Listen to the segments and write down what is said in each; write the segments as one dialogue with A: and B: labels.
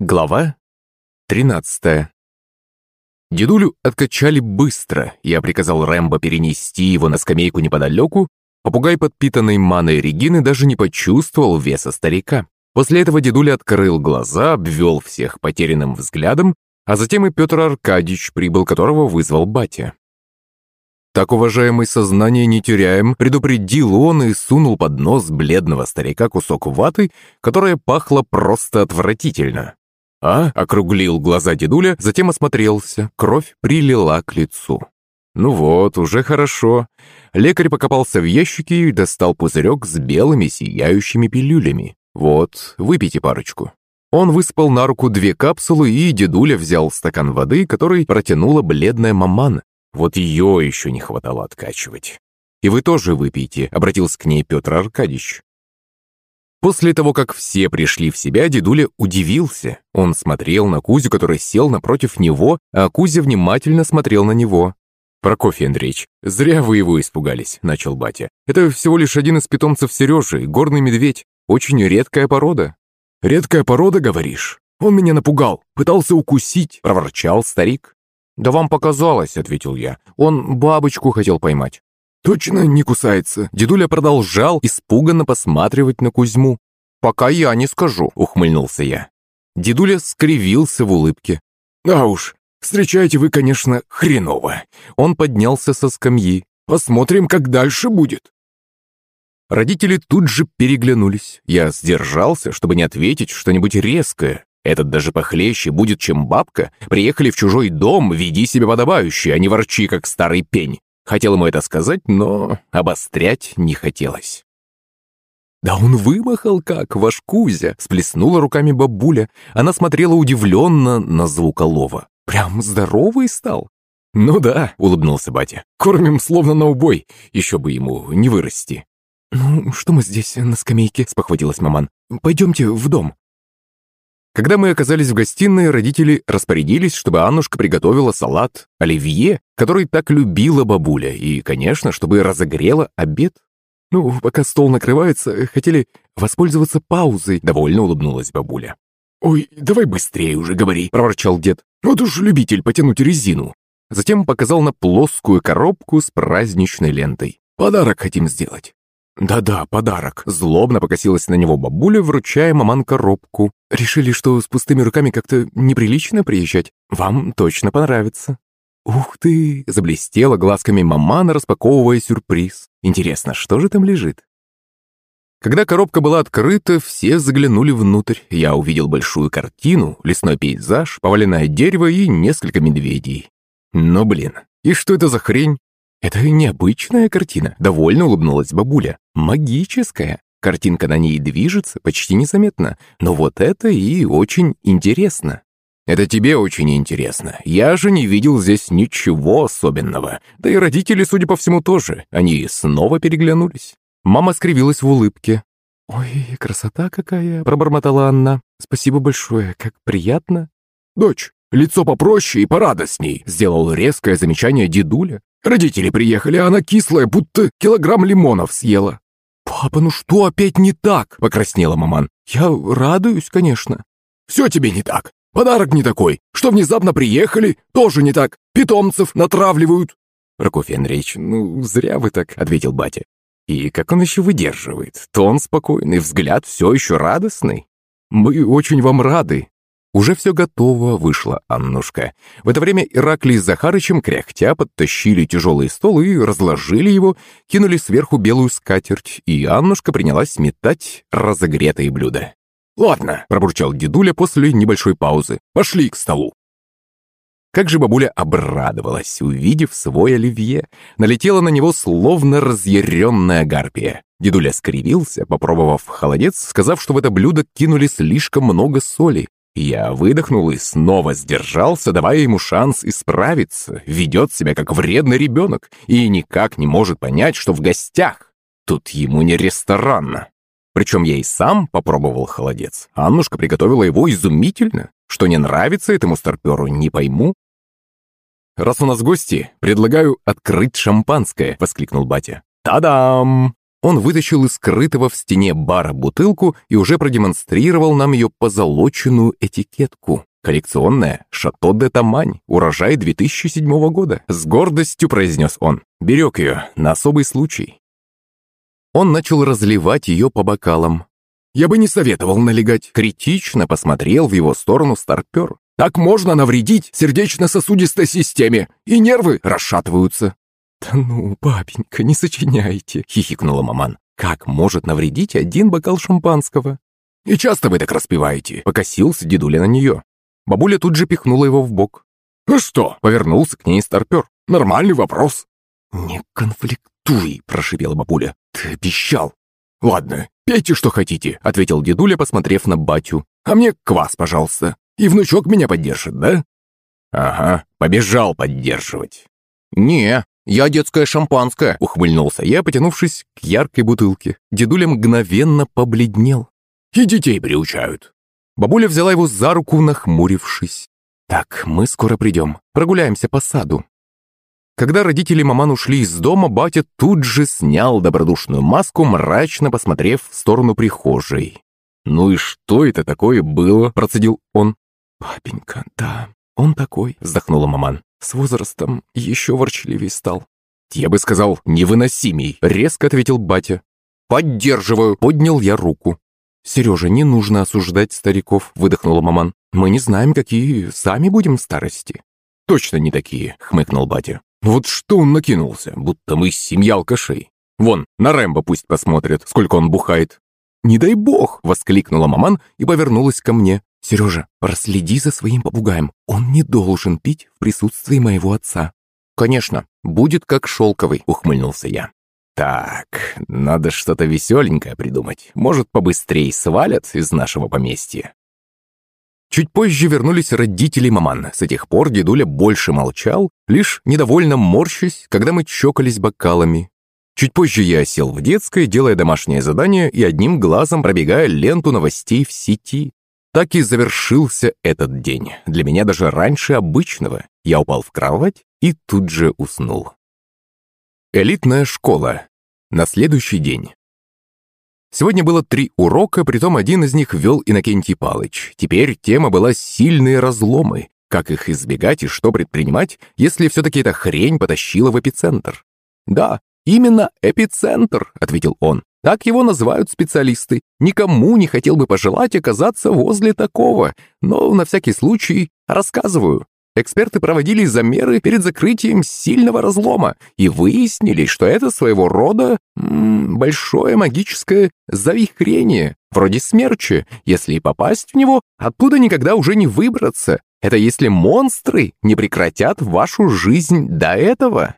A: Глава 13 Дедулю откачали быстро. Я приказал Рэмбо перенести его на скамейку неподалеку. Попугай, подпитанный маной Регины, даже не почувствовал веса старика. После этого дедуля открыл глаза, обвел всех потерянным взглядом, а затем и Петр Аркадьевич прибыл, которого вызвал батя. «Так, уважаемый, сознание не теряем», предупредил он и сунул под нос бледного старика кусок ваты, которая пахла просто отвратительно. «А?» — округлил глаза дедуля, затем осмотрелся. Кровь прилила к лицу. «Ну вот, уже хорошо». Лекарь покопался в ящике и достал пузырек с белыми сияющими пилюлями. «Вот, выпейте парочку». Он выспал на руку две капсулы, и дедуля взял стакан воды, который протянула бледная маман. Вот ее еще не хватало откачивать. «И вы тоже выпейте», — обратился к ней Петр Аркадьевич. После того, как все пришли в себя, дедуля удивился. Он смотрел на Кузю, который сел напротив него, а Кузя внимательно смотрел на него. «Прокофий Андреевич, зря вы его испугались», — начал батя. «Это всего лишь один из питомцев Сережи, горный медведь. Очень редкая порода». «Редкая порода, говоришь? Он меня напугал, пытался укусить», — проворчал старик. «Да вам показалось», — ответил я. «Он бабочку хотел поймать». «Точно не кусается?» Дедуля продолжал испуганно посматривать на Кузьму. «Пока я не скажу», — ухмыльнулся я. Дедуля скривился в улыбке. «А уж, встречаете вы, конечно, хреново». Он поднялся со скамьи. «Посмотрим, как дальше будет». Родители тут же переглянулись. Я сдержался, чтобы не ответить что-нибудь резкое. Этот даже похлеще будет, чем бабка. Приехали в чужой дом, веди себя подобающе, а не ворчи, как старый пень. Хотел ему это сказать, но обострять не хотелось. «Да он вымахал как, ваш Кузя!» — сплеснула руками бабуля. Она смотрела удивленно на звуколова. «Прям здоровый стал!» «Ну да», — улыбнулся батя. «Кормим словно на убой, еще бы ему не вырасти». «Ну, что мы здесь на скамейке?» — спохватилась маман. «Пойдемте в дом». Когда мы оказались в гостиной, родители распорядились, чтобы Аннушка приготовила салат оливье, который так любила бабуля, и, конечно, чтобы разогрела обед. Ну, пока стол накрывается, хотели воспользоваться паузой, довольно улыбнулась бабуля. «Ой, давай быстрее уже говори», — проворчал дед. «Вот уж любитель потянуть резину». Затем показал на плоскую коробку с праздничной лентой. «Подарок хотим сделать». «Да-да, подарок», — злобно покосилась на него бабуля, вручая маман коробку. «Решили, что с пустыми руками как-то неприлично приезжать? Вам точно понравится». «Ух ты!» — заблестела глазками мамана, распаковывая сюрприз. «Интересно, что же там лежит?» Когда коробка была открыта, все заглянули внутрь. Я увидел большую картину, лесной пейзаж, поваленное дерево и несколько медведей. Ну блин, и что это за хрень? «Это необычная картина», — довольно улыбнулась бабуля. «Магическая. Картинка на ней движется почти незаметно, но вот это и очень интересно». «Это тебе очень интересно. Я же не видел здесь ничего особенного. Да и родители, судя по всему, тоже. Они снова переглянулись». Мама скривилась в улыбке. «Ой, красота какая!» — пробормотала Анна. «Спасибо большое, как приятно!» «Дочь, лицо попроще и порадостней!» — сделал резкое замечание дедуля. Родители приехали, а она кислая, будто килограмм лимонов съела». «Папа, ну что опять не так?» — покраснела маман. «Я радуюсь, конечно». «Все тебе не так. Подарок не такой. Что внезапно приехали, тоже не так. Питомцев натравливают». «Прокофий Андреевич, ну зря вы так», — ответил батя. «И как он еще выдерживает? Тон спокойный, взгляд все еще радостный. Мы очень вам рады. Уже все готово, вышла Аннушка. В это время Ираклий с Захарычем, кряхтя, подтащили тяжелый стол и разложили его, кинули сверху белую скатерть, и Аннушка принялась метать разогретые блюда. «Ладно», — пробурчал дедуля после небольшой паузы. «Пошли к столу». Как же бабуля обрадовалась, увидев свой оливье. Налетела на него словно разъяренная гарпия. Дедуля скривился, попробовав холодец, сказав, что в это блюдо кинули слишком много соли. Я выдохнул и снова сдержался, давая ему шанс исправиться. Ведет себя как вредный ребенок и никак не может понять, что в гостях. Тут ему не ресторан. Причем я и сам попробовал холодец. Аннушка приготовила его изумительно. Что не нравится этому старперу, не пойму. «Раз у нас гости, предлагаю открыть шампанское», — воскликнул батя. «Та-дам!» Он вытащил из скрытого в стене бара бутылку и уже продемонстрировал нам ее позолоченную этикетку. Коллекционная «Шато де Тамань», урожай 2007 года. С гордостью произнес он. Берег ее на особый случай. Он начал разливать ее по бокалам. «Я бы не советовал налегать», — критично посмотрел в его сторону старпер. «Так можно навредить сердечно-сосудистой системе, и нервы расшатываются».
B: «Да ну, папенька, не сочиняйте», — хихикнула маман.
A: «Как может навредить один бокал шампанского?» «И часто вы так распиваете?» — покосился дедуля на нее. Бабуля тут же пихнула его в бок. «А что?» — повернулся к ней старпер. «Нормальный вопрос».
B: «Не конфликтуй», — прошипела бабуля.
A: «Ты обещал». «Ладно, пейте, что хотите», — ответил дедуля, посмотрев на батю. «А мне квас, пожалуйста. И внучок меня поддержит, да?» «Ага, побежал поддерживать». «Не, я детское шампанское», — ухмыльнулся я, потянувшись к яркой бутылке. Дедуля мгновенно побледнел. «И детей приучают». Бабуля взяла его за руку, нахмурившись. «Так, мы скоро придем. Прогуляемся по саду». Когда родители маман ушли из дома, батя тут же снял добродушную маску, мрачно посмотрев в сторону прихожей. «Ну и что это такое было?» – процедил он.
B: «Папенька, да, он такой», – вздохнула маман. «С возрастом еще ворчливее стал».
A: «Я бы сказал, невыносимей», – резко ответил батя. «Поддерживаю», – поднял я руку.
B: «Сережа, не нужно осуждать стариков», – выдохнула маман. «Мы не знаем, какие сами будем старости».
A: «Точно не такие», – хмыкнул батя. «Вот что он накинулся, будто мы семья алкашей. Вон, на Рэмбо пусть посмотрят, сколько он бухает». «Не дай бог!» – воскликнула маман и повернулась ко мне.
B: «Сережа, проследи за своим попугаем. Он не должен пить в присутствии моего отца».
A: «Конечно, будет как шелковый», – ухмыльнулся я. Так, надо что-то веселенькое придумать. Может, побыстрее свалят из нашего поместья. Чуть позже вернулись родители маман. С этих пор дедуля больше молчал, лишь недовольно морщась, когда мы чокались бокалами. Чуть позже я сел в детской, делая домашнее задание и одним глазом пробегая ленту новостей в сети. Так и завершился этот день. Для меня даже раньше обычного. Я упал в кровать и тут же уснул. Элитная школа. На следующий день. Сегодня было три урока, притом один из них вел Иннокентий Палыч. Теперь тема была «Сильные разломы». Как их избегать и что предпринимать, если все-таки эта хрень потащила в эпицентр? «Да, именно эпицентр», — ответил он. «Так его называют специалисты. Никому не хотел бы пожелать оказаться возле такого, но на всякий случай рассказываю. Эксперты проводили замеры перед закрытием сильного разлома и выяснили, что это своего рода м -м, большое магическое завихрение, вроде смерча. Если попасть в него, оттуда никогда уже не выбраться. Это если монстры не прекратят вашу жизнь до этого.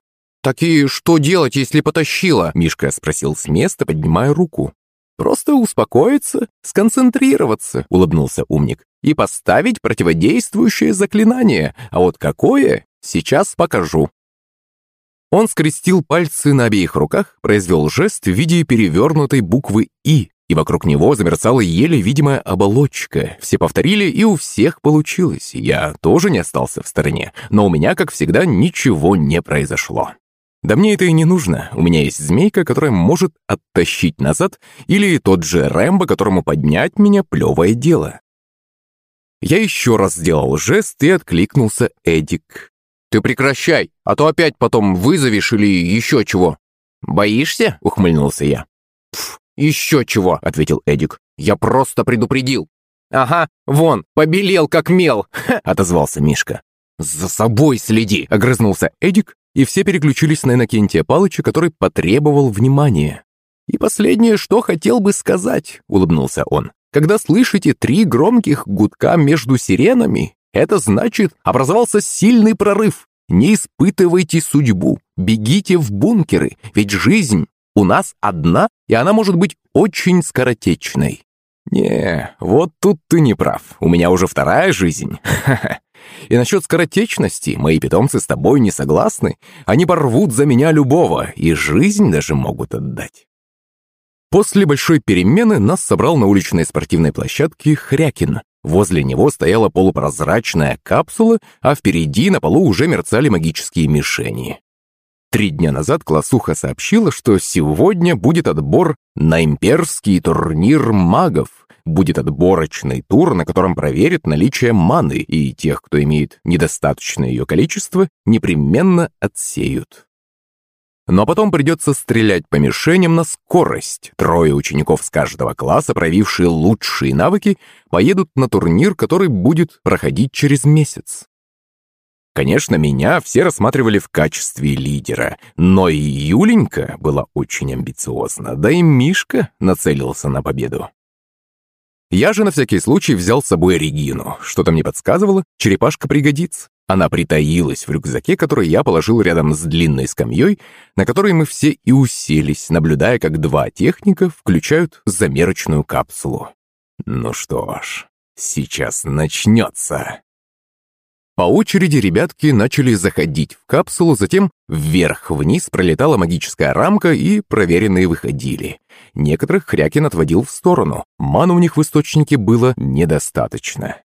A: «Так и что делать, если потащило?» Мишка спросил с места, поднимая руку. «Просто успокоиться, сконцентрироваться», — улыбнулся умник, «и поставить противодействующее заклинание. А вот какое, сейчас покажу». Он скрестил пальцы на обеих руках, произвел жест в виде перевернутой буквы «И», и вокруг него замерцала еле видимая оболочка. Все повторили, и у всех получилось. Я тоже не остался в стороне, но у меня, как всегда, ничего не произошло. Да мне это и не нужно. У меня есть змейка, которая может оттащить назад, или тот же Рэмбо, которому поднять меня плевое дело. Я еще раз сделал жест и откликнулся Эдик. «Ты прекращай, а то опять потом вызовешь или еще чего». «Боишься?» — ухмыльнулся я. «Пф, еще чего», — ответил Эдик. «Я просто предупредил». «Ага, вон, побелел как мел», — отозвался Мишка. «За собой следи!» — огрызнулся Эдик и все переключились на Иннокентия Палыча, который потребовал внимания. «И последнее, что хотел бы сказать», — улыбнулся он. «Когда слышите три громких гудка между сиренами, это значит, образовался сильный прорыв. Не испытывайте судьбу, бегите в бункеры, ведь жизнь у нас одна, и она может быть очень скоротечной». «Не, вот тут ты не прав. У меня уже вторая жизнь. И насчет скоротечности мои питомцы с тобой не согласны. Они порвут за меня любого, и жизнь даже могут отдать. После большой перемены нас собрал на уличной спортивной площадке Хрякин. Возле него стояла полупрозрачная капсула, а впереди на полу уже мерцали магические мишени. Три дня назад классуха сообщила, что сегодня будет отбор на имперский турнир магов. Будет отборочный тур, на котором проверят наличие маны, и тех, кто имеет недостаточное ее количество, непременно отсеют. Но потом придется стрелять по мишеням на скорость. Трое учеников с каждого класса, проявившие лучшие навыки, поедут на турнир, который будет проходить через месяц. Конечно, меня все рассматривали в качестве лидера, но и Юленька была очень амбициозна, да и Мишка нацелился на победу. Я же на всякий случай взял с собой Регину. Что-то мне подсказывало, черепашка пригодится. Она притаилась в рюкзаке, который я положил рядом с длинной скамьей, на которой мы все и уселись, наблюдая, как два техника включают замерочную капсулу. Ну что ж, сейчас начнется. По очереди ребятки начали заходить в капсулу, затем вверх-вниз пролетала магическая рамка, и проверенные выходили. Некоторых Хрякин отводил в сторону, мана у них в источнике было недостаточно.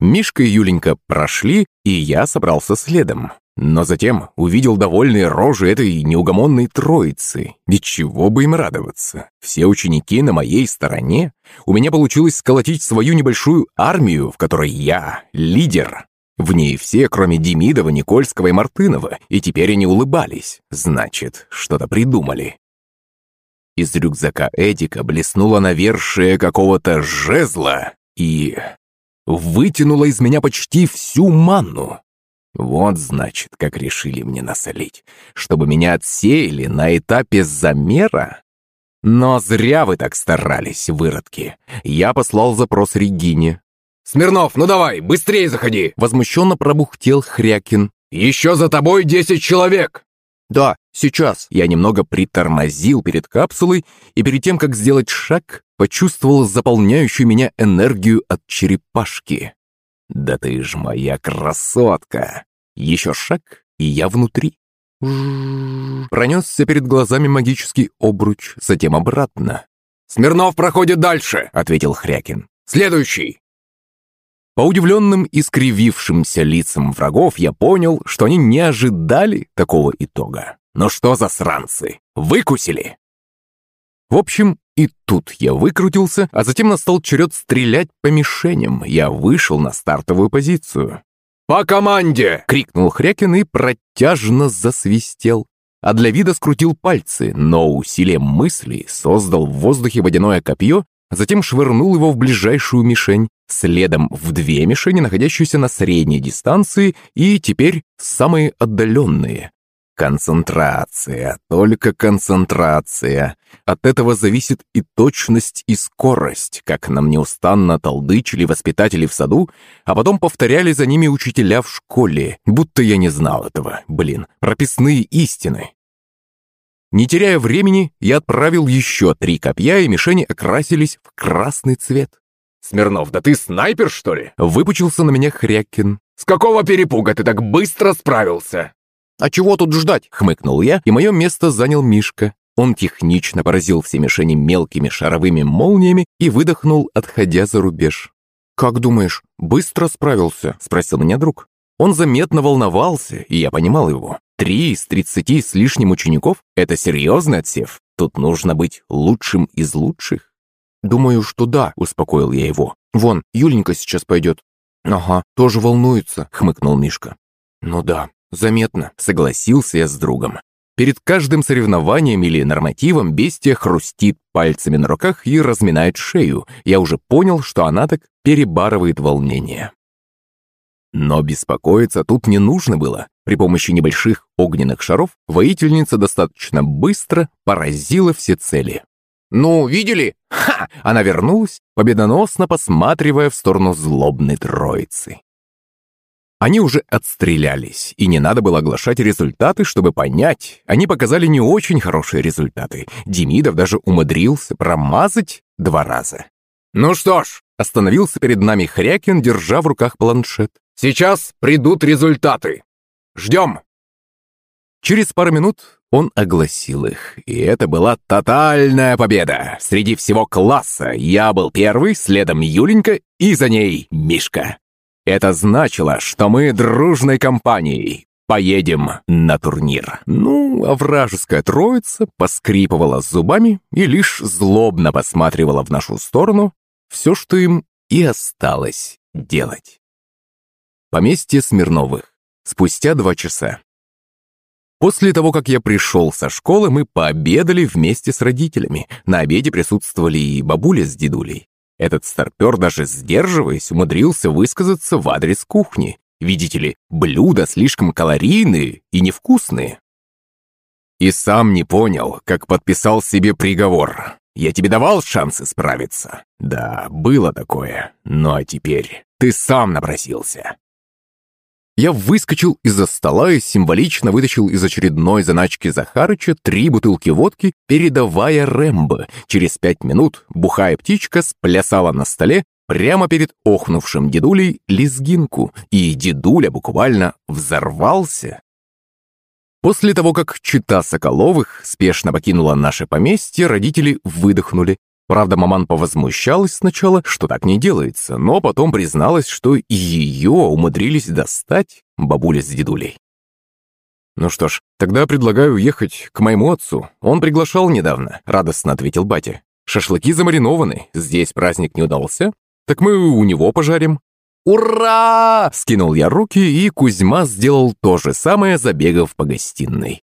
A: Мишка и Юленька прошли, и я собрался следом. Но затем увидел довольные рожи этой неугомонной троицы. Ведь чего бы им радоваться? Все ученики на моей стороне. У меня получилось сколотить свою небольшую армию, в которой я лидер. В ней все, кроме Демидова, Никольского и Мартынова, и теперь они улыбались. Значит, что-то придумали. Из рюкзака Эдика блеснула навершие какого-то жезла и... вытянула из меня почти всю манну. Вот, значит, как решили мне насолить, чтобы меня отсеяли на этапе замера? Но зря вы так старались, выродки. Я послал запрос Регине.
C: «Смирнов, ну давай, быстрее заходи!»
A: Возмущенно пробухтел Хрякин.
C: «Еще за тобой десять человек!»
A: «Да, сейчас». Я немного притормозил перед капсулой и перед тем, как сделать шаг, почувствовал заполняющую меня энергию от черепашки. «Да ты ж моя красотка!» Еще шаг, и я внутри. Пронесся перед глазами магический обруч, затем обратно.
C: «Смирнов проходит дальше», — ответил Хрякин. «Следующий!»
A: По удивленным и скривившимся лицам врагов я понял, что они не ожидали такого итога. Но что за сранцы? Выкусили! В общем, и тут я выкрутился, а затем настал черед стрелять по мишеням. Я вышел на стартовую позицию.
C: «По команде!»
A: — крикнул Хрякин и протяжно засвистел. А для вида скрутил пальцы, но усилием мысли создал в воздухе водяное копье, затем швырнул его в ближайшую мишень, следом в две мишени, находящиеся на средней дистанции, и теперь самые отдаленные. Концентрация, только концентрация. От этого зависит и точность, и скорость, как нам неустанно толдычили воспитатели в саду, а потом повторяли за ними учителя в школе, будто я не знал этого. Блин, прописные истины. Не теряя времени, я отправил еще три копья, и мишени окрасились в красный цвет.
C: «Смирнов, да ты снайпер, что ли?»
A: Выпучился на меня Хрякин.
C: «С какого перепуга ты так быстро справился?»
A: «А чего тут ждать?» — хмыкнул я, и мое место занял Мишка. Он технично поразил все мишени мелкими шаровыми молниями и выдохнул, отходя за рубеж. «Как думаешь, быстро справился?» — спросил меня друг. Он заметно волновался, и я понимал его. Три из тридцати с лишним учеников — это серьезный отсев. Тут нужно быть лучшим из лучших. «Думаю, что да», — успокоил я его. «Вон, Юленька сейчас пойдет». «Ага, тоже волнуется», — хмыкнул Мишка. «Ну да, Заметно, согласился я с другом. Перед каждым соревнованием или нормативом бестия хрустит пальцами на руках и разминает шею. Я уже понял, что она так перебарывает волнение. Но беспокоиться тут не нужно было. При помощи небольших огненных шаров воительница достаточно быстро поразила все цели. «Ну, видели?» «Ха!» Она вернулась, победоносно посматривая в сторону злобной троицы. Они уже отстрелялись, и не надо было оглашать результаты, чтобы понять. Они показали не очень хорошие результаты. Демидов даже умудрился промазать два раза.
C: «Ну что ж», —
A: остановился перед нами Хрякин, держа в руках планшет.
C: «Сейчас придут результаты. Ждем».
A: Через пару минут он огласил их, и это была тотальная победа. Среди всего класса я был первый, следом Юленька и за ней Мишка. Это значило, что мы дружной компанией поедем на турнир». Ну, а вражеская троица поскрипывала зубами и лишь злобно посматривала в нашу сторону все, что им и осталось делать. Поместье Смирновых. Спустя два часа. После того, как я пришел со школы, мы пообедали вместе с родителями. На обеде присутствовали и бабуля с дедулей. Этот старпер, даже сдерживаясь, умудрился высказаться в адрес кухни. Видите ли, блюда слишком калорийные и невкусные. И сам не понял, как подписал себе приговор. Я тебе давал шансы справиться. Да, было такое. Ну а теперь ты сам напросился. Я выскочил из-за стола и символично вытащил из очередной заначки Захарыча три бутылки водки, передавая Рэмбо. Через пять минут бухая птичка сплясала на столе прямо перед охнувшим дедулей лезгинку, и дедуля буквально взорвался. После того, как чита Соколовых спешно покинула наше поместье, родители выдохнули. Правда, маман повозмущалась сначала, что так не делается, но потом призналась, что ее умудрились достать бабуля с дедулей. «Ну что ж, тогда предлагаю ехать к моему отцу. Он приглашал недавно», — радостно ответил батя. «Шашлыки замаринованы. Здесь праздник не удался. Так мы у него пожарим». «Ура!» — скинул я руки, и Кузьма сделал то же самое, забегав по гостиной.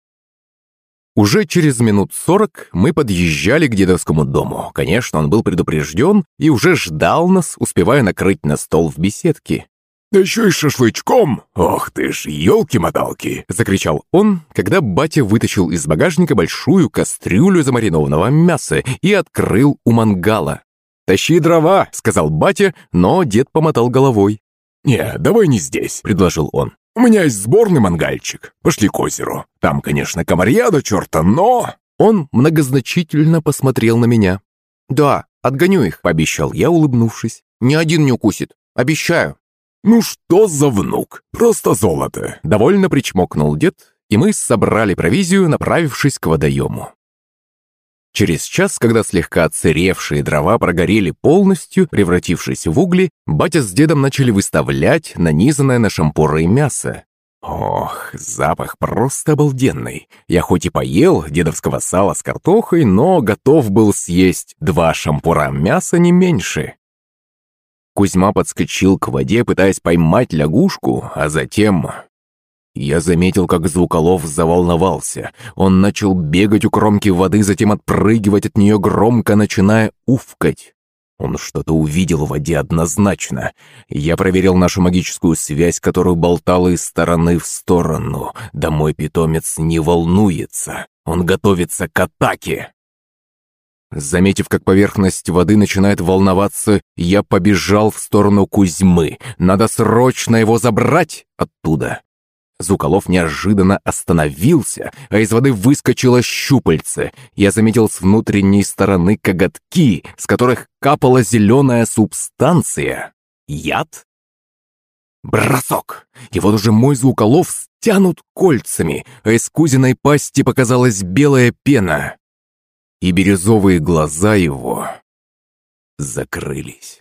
A: Уже через минут сорок мы подъезжали к дедовскому дому. Конечно, он был предупрежден и уже ждал нас, успевая накрыть на стол в беседке.
C: «Да еще и шашлычком! Ох ты ж, елки-моталки!»
A: — закричал он, когда батя вытащил из багажника большую кастрюлю замаринованного мяса и открыл у мангала. «Тащи дрова!» — сказал батя, но дед помотал головой.
C: «Не, давай не здесь», — предложил он. У меня есть сборный мангальчик. Пошли к озеру. Там, конечно, комарья до черта, но...»
A: Он многозначительно посмотрел на меня. «Да, отгоню их», — пообещал я, улыбнувшись. «Ни один не укусит. Обещаю».
C: «Ну что за внук? Просто золото!»
A: Довольно причмокнул дед, и мы собрали провизию, направившись к водоему. Через час, когда слегка отсыревшие дрова прогорели полностью, превратившись в угли, батя с дедом начали выставлять нанизанное на шампуры мясо. Ох, запах просто обалденный. Я хоть и поел дедовского сала с картохой, но готов был съесть два шампура мяса не меньше. Кузьма подскочил к воде, пытаясь поймать лягушку, а затем я заметил, как Звуколов заволновался. Он начал бегать у кромки воды, затем отпрыгивать от нее громко, начиная уфкать. Он что-то увидел в воде однозначно. Я проверил нашу магическую связь, которую болтала из стороны в сторону. Да мой питомец не волнуется. Он готовится к атаке. Заметив, как поверхность воды начинает волноваться, я побежал в сторону Кузьмы. Надо срочно его забрать оттуда. Зуколов неожиданно остановился, а из воды выскочило щупальце. Я заметил с внутренней стороны коготки, с которых капала зеленая субстанция. Яд? Бросок! И вот уже мой Звуколов стянут кольцами, а из кузиной пасти показалась белая пена. И бирюзовые глаза его закрылись.